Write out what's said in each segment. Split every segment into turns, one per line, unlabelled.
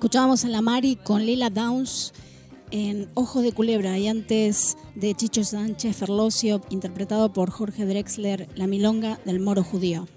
Escuchábamos a la Mari con Lila Downs en Ojo de Culebra y antes de Chicho Sánchez Ferlosio, interpretado por Jorge Drexler, La Milonga del Moro Judío.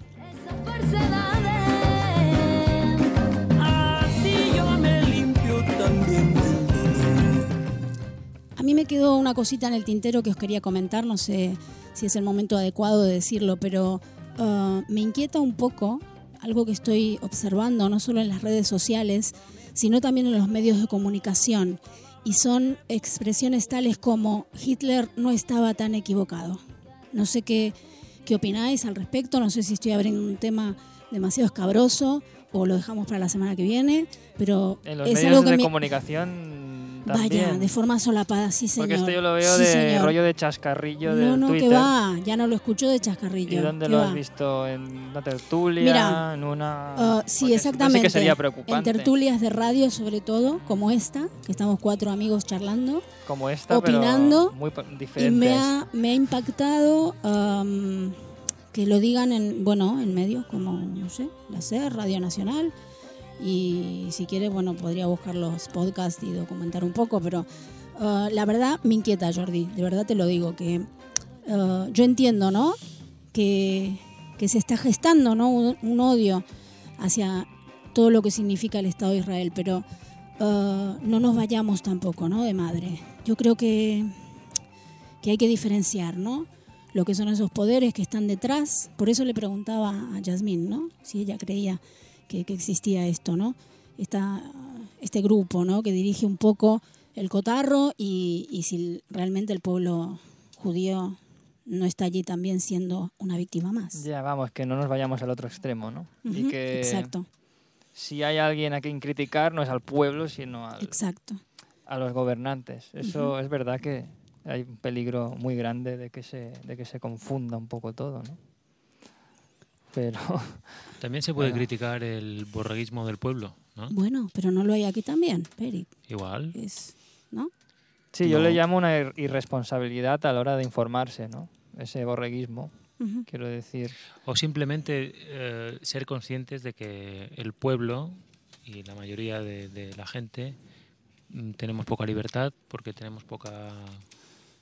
A mí me quedó una cosita en el tintero que os quería comentar, no sé si es el momento adecuado de decirlo, pero uh, me inquieta un poco algo que estoy observando, no solo en las redes sociales, sino también en los medios de comunicación. Y son expresiones tales como Hitler no estaba tan equivocado. No sé qué, qué opináis al respecto, no sé si estoy abriendo un tema demasiado escabroso o lo dejamos para la semana que viene, pero
en los
es
medios
algo que
de
me...
comunicación
Vaya, de forma solapada, sí señor.
Porque esto yo lo veo
Sí,
de
señor.
rollo de chascarrillo de
No, no,
Twitter.
que va, ya no lo escucho de chascarrillo.
¿Y dónde lo
va.
has visto? ¿En una tertulia?
Mira,
¿En una...?
Ah, sí,
Porque
exactamente.
Sí que sería
en
preocupante.
tertulias de radio, sobre todo, como esta, que estamos cuatro amigos charlando.
como esta,
opinando,
pero muy pa-
Y
diferentes.
me ha, me ha impactado am, que lo digan en, bueno, en medios como, no sé, la SER, Radio Nacional. Y si quiere, bueno, podría buscar los podcasts y documentar un poco, pero ah, la verdad me inquieta, Jordi, de verdad te lo digo, que ah, yo entiendo, ¿no? Que, que se está gestando, ¿no? Un, odio hacia todo lo que significa el Estado de Israel, pero ah, no nos vayamos tampoco, ¿no? De madre. Yo creo que que hay que diferenciar, ¿no? Lo que son esos poderes que están detrás. Por eso le preguntaba a Yasmín, ¿no? Si ella creía que, que existía esto, ¿no? Esta, este grupo, ¿no? Que dirige un poco el cotarro y, y si realmente el pueblo judío no está allí también siendo una víctima más.
Ya, vamos, que no nos vayamos al otro extremo, ¿no? y que
Exacto,
si hay alguien a quien criticar, no es al pueblo, sino al-
exacto.
a los gobernantes. Eso es verdad que hay un peligro muy grande de que se, de que se confunda un poco todo, ¿no? Pero
También se puede
Bueno.
criticar el borreguismo del pueblo, ¿no?
Bueno, pero no lo hay aquí también, Peri.
Igual.
Es, ¿no?
sí, yo
No.
le llamo una ir- irresponsabilidad a la hora de informarse, ¿no? Ese borreguismo,
Ujú.
quiero decir.
O simplemente eh, ser conscientes de que el pueblo y la mayoría de, de la gente mm, tenemos poca libertad porque tenemos poca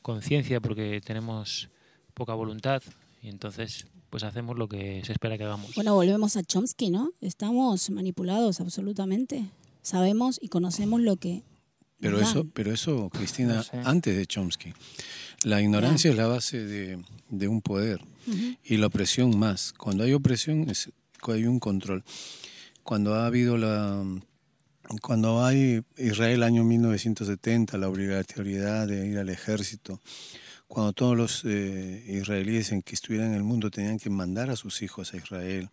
conciencia, porque tenemos poca voluntad y entonces pues hacemos lo que se espera que hagamos.
Bueno, volvemos a Chomsky, ¿no? Estamos manipulados absolutamente. Sabemos y conocemos lo que.
Pero
nos
eso,
dan.
pero eso, Cristina,
No sé.
antes de Chomsky. La ignorancia es la base de, de un poder
Ujú.
y la opresión más. Cuando hay opresión es, hay un control. Cuando ha habido la cuando hay Israel año 1970, la obligatoriedad de ir al ejército, cuando todos los eh, israelíes en que estuvieran en el mundo tenían que mandar a sus hijos a Israel,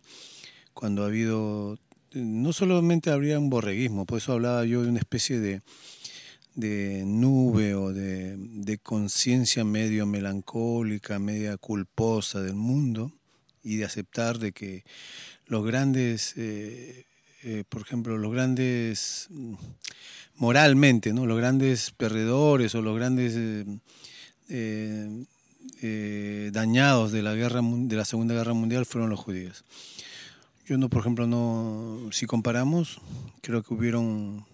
cuando ha habido, no solamente habría un borreguismo, por eso hablaba yo de una especie de, de nube o de, de conciencia medio melancólica, media culposa del mundo y de aceptar de que los grandes, eh, eh, por ejemplo, los grandes, mm, moralmente, ¿no? los grandes perdedores o los grandes eh, eh, dañados de la, guerra, mun- de la Segunda Guerra Mundial fueron los judíos. Yo no, por ejemplo, no, si comparamos, creo que hubieron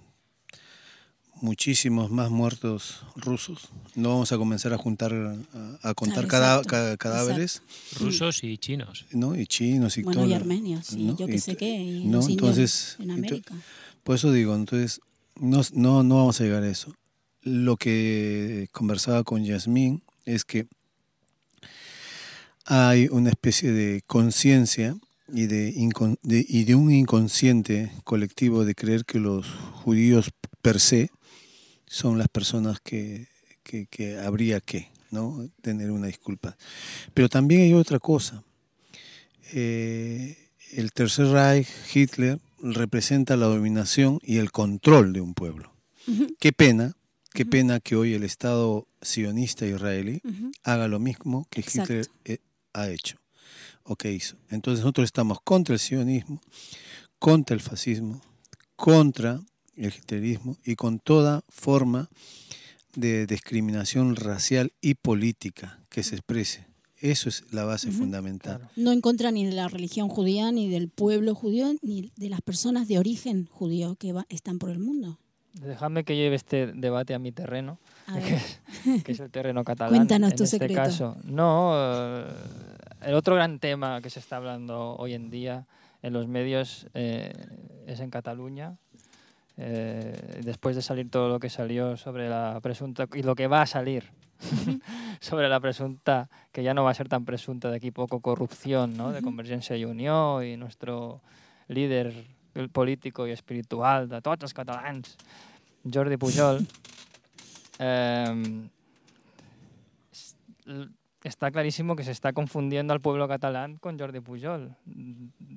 muchísimos más muertos rusos. No vamos a comenzar a juntar, a, a contar
Claro,
cada-
exacto,
cadáveres,
Rusos y chinos.
¿no? Y chinos y
Bueno,
todo.
y armenios, y
¿no?
yo que sé qué, y
¿no?
los
Entonces,
en América.
por eso digo, entonces, no, no, no vamos a llegar a eso. Lo que conversaba con Yasmín es que hay una especie de conciencia y de, y de un inconsciente colectivo de creer que los judíos per se son las personas que, que- que habría que ¿no? tener una disculpa. Pero también hay otra cosa. Eh, el Tercer Reich, Hitler, representa la dominación y el control de un pueblo. Qué pena, qué pena que hoy el Estado sionista israelí haga lo mismo que
Exacto.
Hitler eh, ha hecho o que hizo. Entonces nosotros estamos contra el sionismo, contra el fascismo, contra el hitlerismo y con toda forma de discriminación racial y política que se exprese Eso es la base fundamental.
Claro.
No en contra ni de la religión judía, ni del pueblo judío, ni de las personas de origen judío que va- están por el mundo.
Dejadme que lleve este debate a mi terreno,
A
que es el terreno catalán.
Cuéntanos
en
tu
este
secreto.
caso. No, eh, el otro gran tema que se está hablando hoy en día en los medios eh, es en Cataluña. Eh, después de salir todo lo que salió sobre la presunta y lo que va a salir sobre la presunta, que ya no va a ser tan presunta de aquí poco corrupción, ¿no? De. Convergencia y Unió y nuestro líder el político y espiritual de tots els catalans, Jordi Pujol, eh, l- está clarísimo que se está confundiendo al pueblo catalán con Jordi Pujol.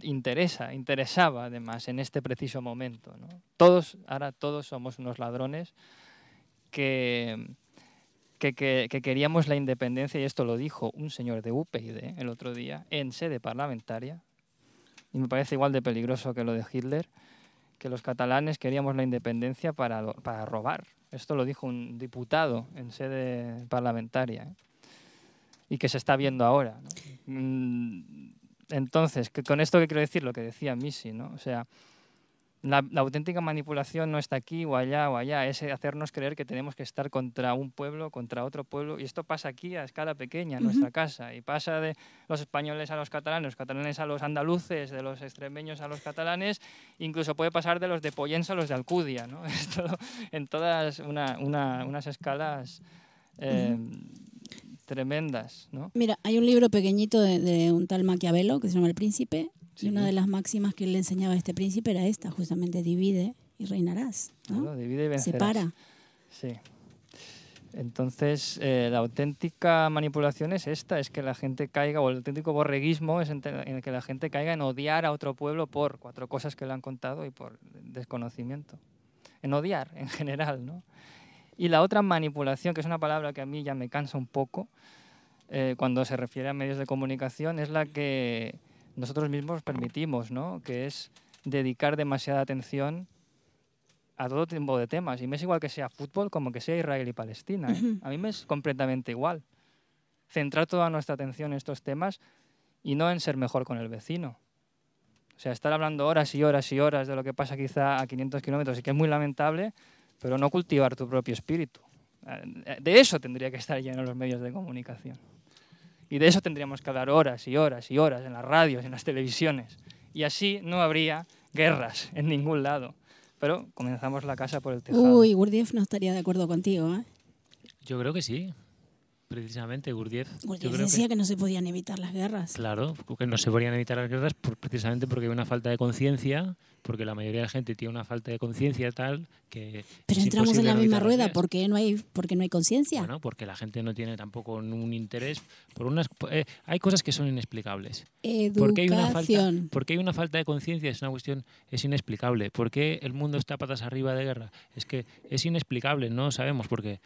Interesa, interesaba además en este preciso momento. ¿no? Todos, ahora todos somos unos ladrones que, que, que- que queríamos la independencia, y esto lo dijo un señor de UPyD el otro día, en sede parlamentaria, y me parece igual de peligroso que lo de Hitler, que los catalanes queríamos la independencia para, para robar. Esto lo dijo un diputado en sede parlamentaria ¿eh? y que se está viendo ahora. Mm, Entonces, que con esto que quiero decir lo que decía Missy, ¿no? O sea, la, la auténtica manipulación no está aquí o allá o allá, es hacernos creer que tenemos que estar contra un pueblo, contra otro pueblo, y esto pasa aquí a escala pequeña, en nuestra casa, y pasa de los españoles a los catalanes, los catalanes a los andaluces, de los extremeños a los catalanes, incluso puede pasar de los de Poyensa a los de Alcudia, ¿no? Esto en todas una- una- unas escalas eh, tremendas, ¿no?
Mira, hay un libro pequeñito de, de un tal Maquiavelo que se llama El Príncipe,
Sí.
y una de las máximas que le enseñaba a este príncipe era esta, justamente divide y reinarás, ¿no?
Claro, divide y vencerás.
Separa.
Sí. Entonces, eh, la auténtica manipulación es esta, es que la gente caiga, o el auténtico borreguismo es en el que la gente caiga en odiar a otro pueblo por cuatro cosas que le han contado y por desconocimiento. En odiar, en general, ¿no? Y la otra manipulación, que es una palabra que a mí ya me cansa un poco, eh, cuando se refiere a medios de comunicación, es la que nosotros mismos permitimos, ¿no? Que es dedicar demasiada atención a todo tipo de temas. Y me es igual que sea fútbol como que sea Israel y Palestina. ¿eh? A mí me es completamente igual. Centrar toda nuestra atención en estos temas y no en ser mejor con el vecino. O sea, estar hablando horas y horas y horas de lo que pasa quizá a 500 kilómetros y que es muy lamentable, pero no cultivar tu propio espíritu. Eh, De eso tendría que estar lleno los medios de comunicación. Y de eso tendríamos que hablar horas y horas y horas en las radios, en las televisiones. Y así no habría guerras en ningún lado. Pero comenzamos la casa por el tejado.
Uy, Gurdjieff no estaría de acuerdo contigo, ¿eh?
Yo creo que sí. Precisamente Gurdjieff.
decía
que,
que no se podían evitar las guerras.
Claro, que no se podrían evitar las guerras por- precisamente porque hay una falta de conciencia, porque la mayoría de la gente tiene una falta de conciencia tal que.
Pero entramos en la
no
misma rueda. ¿por qué no hay, por qué no hay conciencia?
Bueno, porque la gente no tiene tampoco un interés por unas. eh, hay cosas que son inexplicables. ¿Por qué hay una falta,
Educación.
por qué hay una falta de conciencia? Es una cuestión, es inexplicable. ¿Por qué el mundo está patas arriba de guerra? Es que es inexplicable, no sabemos por qué.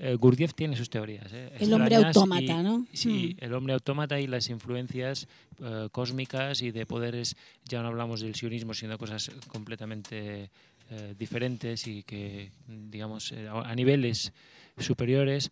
Eh, Gurdjieff tiene sus teorías. eh,
El hombre autómata, ¿no?
Sí,
Mm.
el hombre autómata y las influencias eh, cósmicas y de poderes, ya no hablamos del sionismo, sino cosas completamente eh, diferentes y que, digamos, eh, a niveles superiores.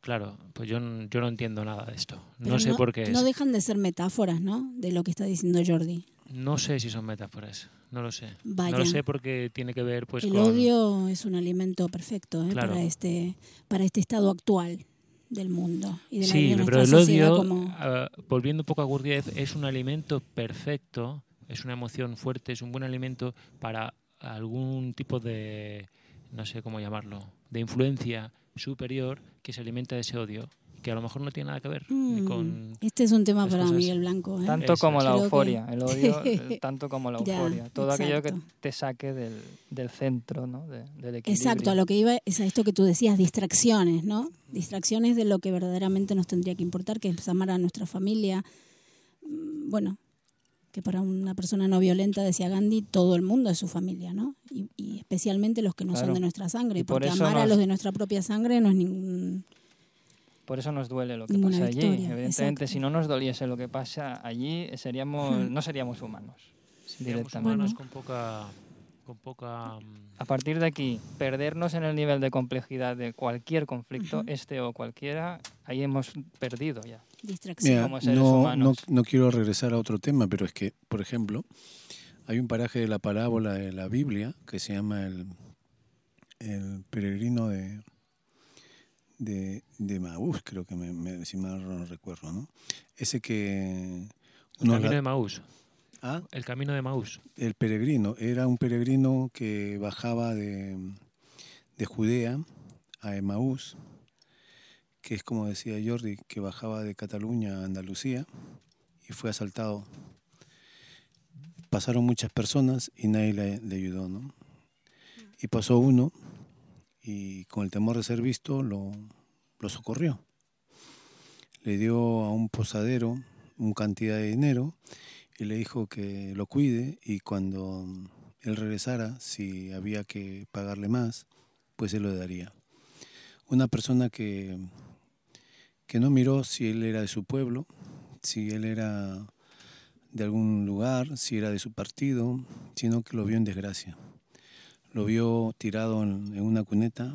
Claro, pues yo, yo no entiendo nada de esto.
Pero
no sé por qué.
No
es.
dejan de ser metáforas, ¿no? De lo que está diciendo Jordi.
No sé si son metáforas, no lo sé.
Vaya.
No lo sé porque tiene que ver pues
el
con...
odio es un alimento perfecto ¿eh?
Claro.
para este para este estado actual del mundo y de, la,
Sí,
de nuestra
pero el odio,
como
ah, volviendo un poco a Gurdjieff, es un alimento perfecto, es una emoción fuerte, es un buen alimento para algún tipo de, no sé cómo llamarlo, de influencia superior que se alimenta de ese odio, que a lo mejor no tiene nada que ver ni
Mm,
con...
este es un tema para
cosas.
Miguel Blanco ¿eh?
Tanto
Eso
como la euforia, el odio, eh, tanto como la euforia. Todo aquello que te saque del, del centro, ¿no? De- del equilibrio.
Exacto, a lo que iba es a esto que tú decías, distracciones, ¿no? Distracciones de lo que verdaderamente nos tendría que importar, que es amar a nuestra familia. Mm, Bueno, que para una persona no violenta, decía Gandhi, todo el mundo es su familia, ¿no? Y, y especialmente los que no
Claro.
son de nuestra sangre, porque amar a los de nuestra propia sangre no es ningún...
Por eso nos duele lo que
Ninguna
pasa allí. Evidentemente,
exacto.
si no nos doliese lo que pasa allí, seríamos,
Hmm.
no seríamos humanos.
Seríamos
directamente.
humanos con poca... Con poca mm,
A partir de aquí, perdernos en el nivel de complejidad de cualquier conflicto, este o cualquiera, ahí hemos perdido ya.
distracción.
Mira,
como seres
no, no,
humanos.
no quiero regresar a otro tema, pero es que, por ejemplo, hay un paraje de la parábola de la Biblia que se llama el, el peregrino de, de, de Maús, creo que me, me- si mal no recuerdo, ¿no? Ese que...
El camino
la-
de Maús.
Ah,
El camino de Maús.
el peregrino, era un peregrino que bajaba de, de Judea a Emaús, que es como decía Jordi, que bajaba de Cataluña a Andalucía y fue asaltado. Pasaron muchas personas y nadie le, le ayudó, ¿no? Y pasó uno y con el temor de ser visto lo, socorrió. Le dio a un posadero una cantidad de dinero y le dijo que lo cuide y cuando él regresara, si había que pagarle más, pues él lo daría. Una persona que, que no miró si él era de su pueblo, si él era de algún lugar, si era de su partido, sino que lo vio en desgracia. Lo vio tirado en, en una cuneta,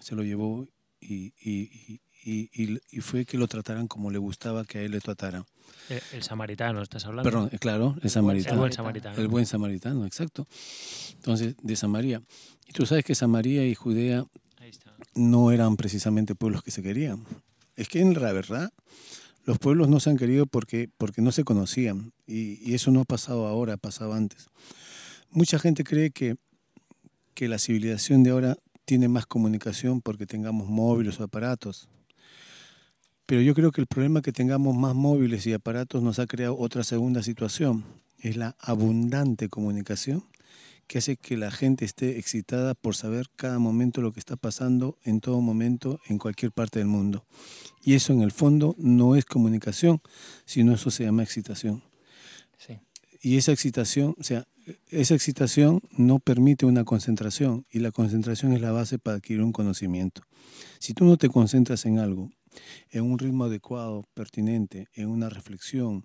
se lo llevó y, y- y- y- y fue que lo trataran como le gustaba que a él le trataran.
El, el samaritano, ¿estás hablando?
Perdón, eh, claro, el
El
samaritano.
buen samaritano.
El buen samaritano, exacto. Entonces, de Samaria. Y tú sabes que Samaria y Judea no eran precisamente pueblos que se querían. Es que en la verdad los pueblos no se han querido porque, porque no se conocían. Y, y eso no ha pasado ahora, ha pasado antes. Mucha gente cree que, que la civilización de ahora tiene más comunicación porque tengamos móviles o aparatos. Pero yo creo que el problema que tengamos más móviles y aparatos nos ha creado otra segunda situación. Es la abundante comunicación que hace que la gente esté excitada por saber cada momento lo que está pasando en todo momento en cualquier parte del mundo. Y eso en el fondo no es comunicación, sino eso se llama excitación.
Sí.
Y esa excitación, o sea, esa excitación no permite una concentración y la concentración es la base para adquirir un conocimiento. Si tú no te concentras en algo, en un ritmo adecuado, pertinente, en una reflexión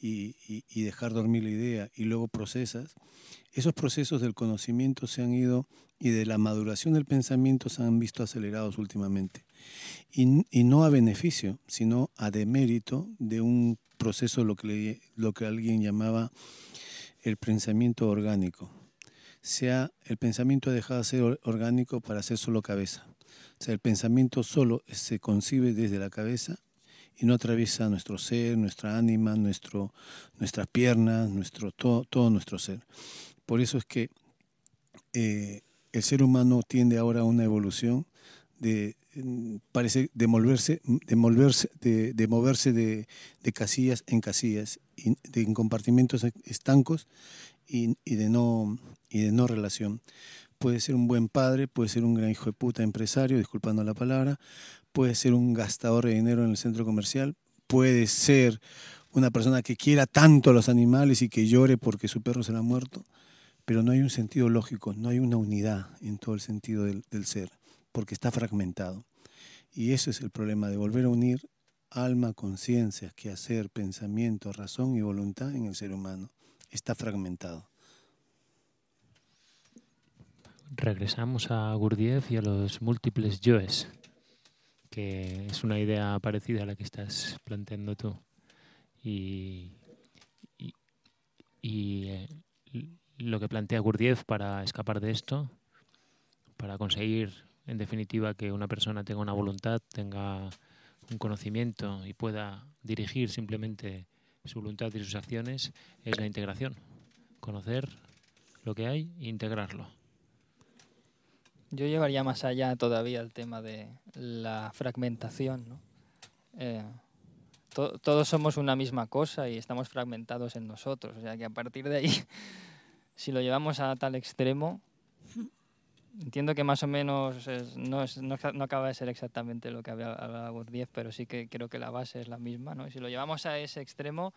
y, y- dejar dormir la idea y luego procesas, esos procesos del conocimiento se han ido y de la maduración del pensamiento se han visto acelerados últimamente. Y, y no a beneficio, sino a demérito de un proceso, lo que, lo que alguien llamaba el pensamiento orgánico. Sea, el pensamiento ha dejado de ser or- orgánico para ser solo cabeza. O sea, el pensamiento solo se concibe desde la cabeza y no atraviesa nuestro ser, nuestra ánima, nuestro, nuestras piernas, nuestro, todo, todo nuestro ser. Por eso es que eh, el ser humano tiende ahora a una evolución de parece de moverse, de de, moverse de, de casillas en casillas, y de, en compartimentos estancos y, y de no, y de no relación. Puede ser un buen padre, puede ser un gran hijo de puta empresario, disculpando la palabra, puede ser un gastador de dinero en el centro comercial, puede ser una persona que quiera tanto a los animales y que llore porque su perro se le ha muerto, pero no hay un sentido lógico, no hay una unidad en todo el sentido del, del ser, porque está fragmentado. Y eso es el problema de volver a unir alma, conciencia, quehacer, pensamiento, razón y voluntad en el ser humano. Está fragmentado.
Regresamos a Gurdjieff y a los múltiples yoes, que es una idea parecida a la que estás planteando tú. Y, eh, lo que plantea Gurdjieff para escapar de esto, para conseguir, en definitiva, que una persona tenga una voluntad, tenga un conocimiento y pueda dirigir simplemente su voluntad y sus acciones, es la integración. Conocer lo que hay e integrarlo.
Yo llevaría más allá todavía el tema de la fragmentación. Eh, to- todos somos una misma cosa y estamos fragmentados en nosotros. O sea que a partir de ahí, si lo llevamos a tal extremo, entiendo que más o menos es- no, es- no, no acaba de ser exactamente lo que había hablado Gurdjieff, pero sí que creo que la base es la misma. ¿no? Y si lo llevamos a ese extremo,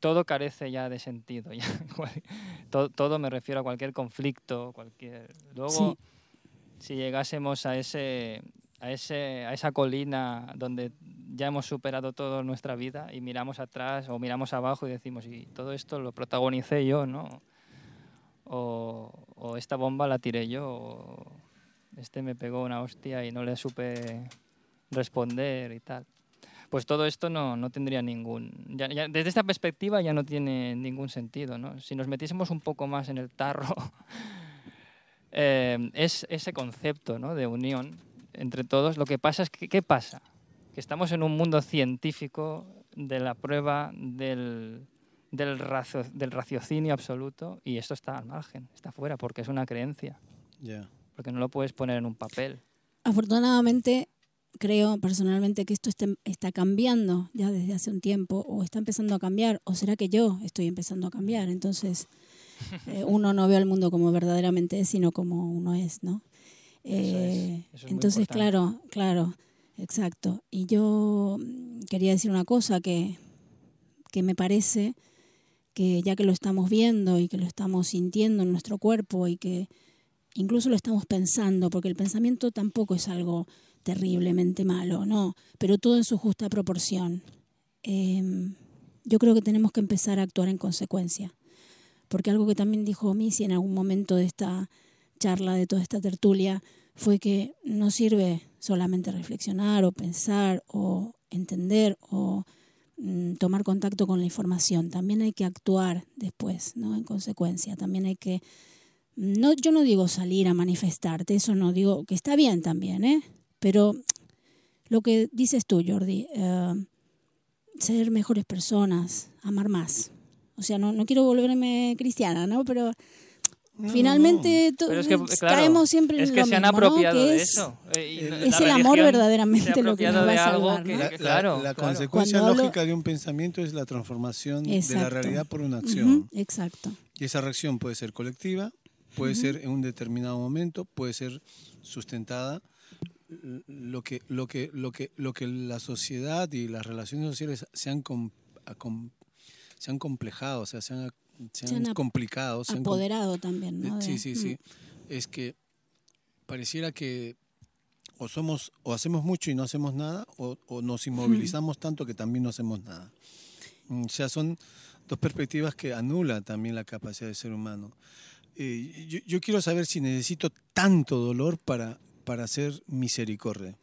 todo carece ya de sentido. ya. Todo, todo me refiero a cualquier conflicto, cualquier... Luego,
Sí.
si llegásemos a ese, a ese a esa colina donde ya hemos superado toda nuestra vida y miramos atrás o miramos abajo y decimos y todo esto lo protagonicé yo no o, o esta bomba la tiré yo o este me pegó una hostia y no le supe responder y tal pues todo esto no, no tendría ningún... ya- ya- desde esta perspectiva ya no tiene ningún sentido, ¿no? Si nos metiésemos un poco más en el tarro, eh, es ese concepto ¿no? de unión entre todos. Lo que pasa es que, ¿qué pasa? Que estamos en un mundo científico de la prueba del, del, racio- del raciocinio absoluto y esto está al margen, está fuera, porque es una creencia, porque no lo puedes poner en un papel.
Afortunadamente, creo personalmente que esto está, está cambiando ya desde hace un tiempo, o está empezando a cambiar, o será que yo estoy empezando a cambiar. Entonces, eh, uno no ve al mundo como verdaderamente es, sino como uno es, ¿no?
Eso es,
Eh,
eso es muy
entonces, claro, claro, exacto. Y yo mm, quería decir una cosa que, que me parece que ya que lo estamos viendo y que lo estamos sintiendo en nuestro cuerpo y que incluso lo estamos pensando, porque el pensamiento tampoco es algo terriblemente malo, no, pero todo en su justa proporción. Eh, yo creo que tenemos que empezar a actuar en consecuencia, porque algo que también dijo Missy en algún momento de esta charla, de toda esta tertulia, fue que no sirve solamente reflexionar o pensar o entender o tomar contacto con la información, también hay que actuar después, ¿no? En consecuencia, también hay que no, yo no digo salir a manifestarte, eso no digo que está bien también, ¿eh? Pero lo que dices tú, Jordi, eh, ser mejores personas, amar más. O sea, no, no quiero volverme cristiana, ¿no? Pero
No,
finalmente to-
Pero es que, claro,
caemos siempre en
es que
lo
se han
mismo, Que
de
es-
eso. eh,
es
la
el amor verdaderamente lo que nos va a salvar,
que,
¿no?
La, la-
claro,
la
claro.
consecuencia
Cuando hablo-
lógica de un pensamiento es la transformación de la
Exacto.
realidad por una acción.
exacto.
Y esa reacción puede ser colectiva, puede ser en un determinado momento, puede ser sustentada. Lo que, lo que, lo que, lo que la sociedad y las relaciones sociales se han, com- se han complejado, o sea, se han, se
Se
han
han
complicado. se han
Apoderado también, ¿no?
Eh, Sí,
De-
sí,
mm.
sí. Es que pareciera que o somos o hacemos mucho y no hacemos nada o, o nos inmovilizamos tanto que también no hacemos nada. Mm, O sea, son dos perspectivas que anulan también la capacidad del ser humano. Eh, yo, yo quiero saber si necesito tanto dolor para, para hacer misericordia.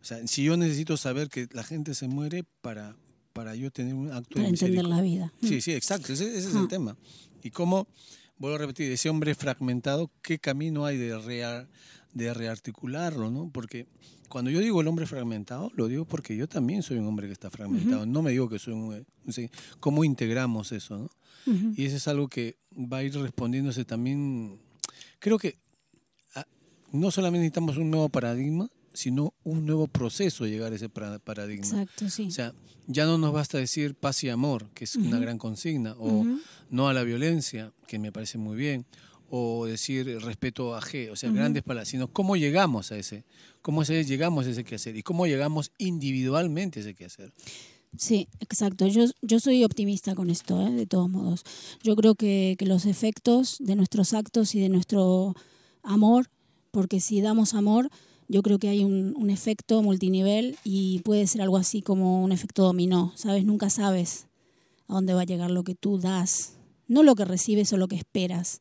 O sea, si yo necesito saber que la gente se muere para, para yo tener un acto
Para
de
entender la vida. Mm.
Sí, sí, exacto, ese, ese es el tema. Y cómo, vuelvo a repetir, ese hombre fragmentado, ¿qué camino hay de, rea- de rearticularlo? ¿no? Porque cuando yo digo el hombre fragmentado, lo digo porque yo también soy un hombre que está fragmentado. No me digo que soy un... ¿Cómo integramos eso? ¿no?
Ujú.
Y eso es algo que va a ir respondiéndose también. Creo que ah, no solamente necesitamos un nuevo paradigma, sino un nuevo proceso de llegar a ese para- paradigma.
Exacto, sí.
O sea, ya no nos basta decir paz y amor, que es una gran consigna, o no a la violencia, que me parece muy bien, o decir respeto a G, o sea,
Ujú.
grandes palabras, sino cómo llegamos a ese, cómo llegamos a ese quehacer y cómo llegamos individualmente a ese quehacer.
Sí, exacto. Yo, yo soy optimista con esto, ¿eh? de todos modos. Yo creo que, que los efectos de nuestros actos y de nuestro amor, porque si damos amor, yo creo que hay un, un efecto multinivel y puede ser algo así como un efecto dominó, ¿sabes? Nunca sabes a dónde va a llegar lo que tú das, no lo que recibes o lo que esperas,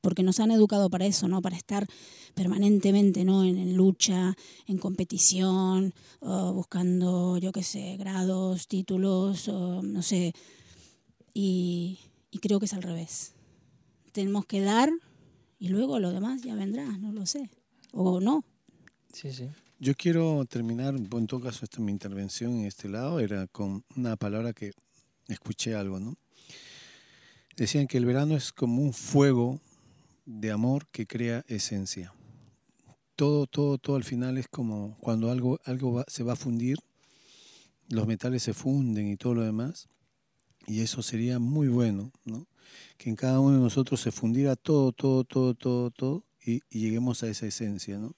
porque nos han educado para eso, ¿no? Para estar permanentemente, ¿no? En, lucha, en competición, o buscando, yo qué sé, grados, títulos, o no sé. Y, y creo que es al revés. Tenemos que dar y luego lo demás ya vendrá, no lo sé. O no.
Sí, sí.
Yo quiero terminar, en todo caso, esta mi intervención en este lado era con una palabra que escuché algo, ¿no? Decían que el verano es como un fuego de amor que crea esencia. Todo, todo, todo al final es como cuando algo, algo va- se va a fundir, los metales se funden y todo lo demás, y eso sería muy bueno, ¿no? Que en cada uno de nosotros se fundiera todo, todo, todo, todo, todo, y, y lleguemos a esa esencia, ¿no?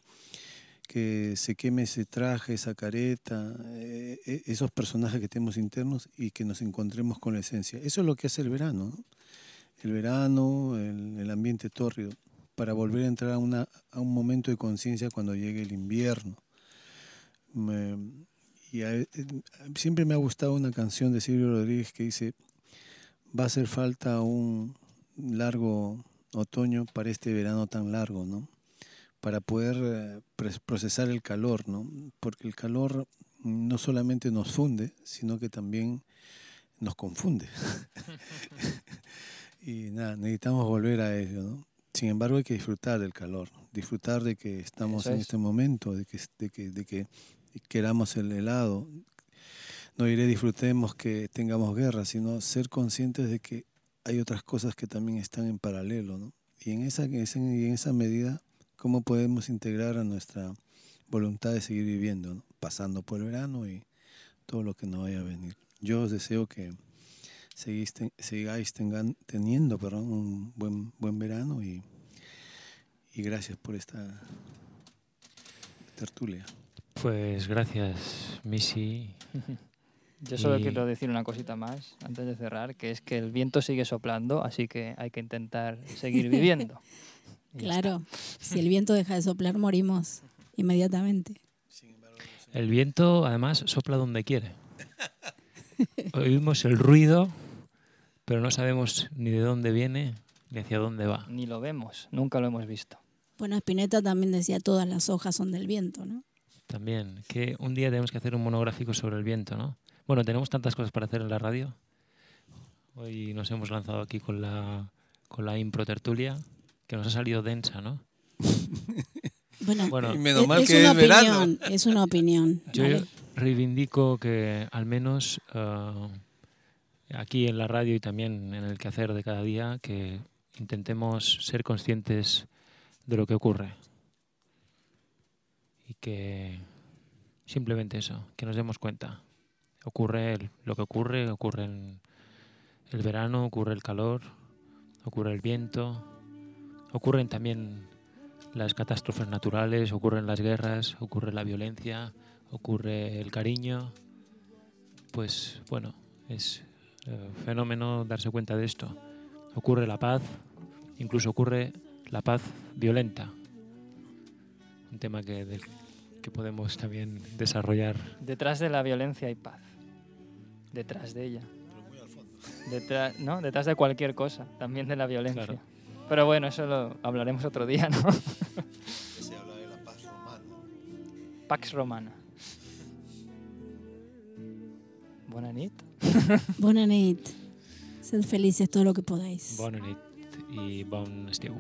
Que se queme ese traje, esa careta, eh, eh, esos personajes que tenemos internos y que nos encontremos con la esencia. Eso es lo que hace el verano, ¿no? El verano, el, ambiente tórrido, para volver a entrar a, una, a un momento de conciencia cuando llegue el invierno. Y a- eh, siempre me ha gustado una canción de Silvio Rodríguez que dice, va a hacer falta un largo otoño para este verano tan largo, ¿no? Para poder eh, procesar el calor, ¿no? Porque el calor no solamente nos funde, sino que también nos confunde. y nada, necesitamos volver a ello, ¿no? Sin embargo, hay que disfrutar del calor, disfrutar de que estamos
Eso
en
es.
este momento, de que, de que, de que queramos el helado. No diré disfrutemos que tengamos guerra, sino ser conscientes de que hay otras cosas que también están en paralelo, ¿no? Y en esa, en esa medida, ¿cómo podemos integrar a nuestra voluntad de seguir viviendo, ¿no? pasando por el verano y todo lo que nos vaya a venir? Yo os deseo que seguís te- sigáis tengan- teniendo perdón, un buen, buen verano y, y gracias por esta tertulia.
Pues gracias, Missy.
Yo solo
Y-
quiero decir una cosita más antes de cerrar, que es que el viento sigue soplando, así que hay que intentar seguir viviendo.
Claro, si el viento deja de soplar, morimos inmediatamente.
El viento, además, sopla donde quiere. Oímos el ruido, pero no sabemos ni de dónde viene ni hacia dónde va.
Ni lo vemos, nunca lo hemos visto.
Bueno, Spinetta también decía todas las hojas son del viento, ¿no?
También, que un día tenemos que hacer un monográfico sobre el viento, ¿no? Bueno, tenemos tantas cosas para hacer en la radio. Hoy nos hemos lanzado aquí con la, con la impro tertulia, que nos ha salido densa, ¿no?
Bueno,
Bueno,
Y menos
es,
mal
es
que
una
es
opinión, es una opinión.
Yo
¿vale?
reivindico que al menos eh, aquí en la radio y también en el quehacer de cada día que intentemos ser conscientes de lo que ocurre y que simplemente eso, que nos demos cuenta. Ocurre el- lo que ocurre, ocurre en el verano, ocurre el calor, ocurre el viento, ocurren también las catástrofes naturales, ocurren las guerras, ocurre la violencia, ocurre el cariño, pues bueno, es eh, fenómeno darse cuenta de esto. Ocurre la paz, incluso ocurre la paz violenta, un tema que, del que podemos también desarrollar.
Detrás de la violencia hay paz. Detrás de ella. Detrás, ¿no? Detrás de cualquier cosa, también de la violencia.
Claro.
Pero bueno, eso lo hablaremos otro día, ¿no?
Se habla de la paz romana.
Pax Romana. Buena nit.
Bona nit. Sed felices todo lo que podáis.
Bona nit i bon estiu.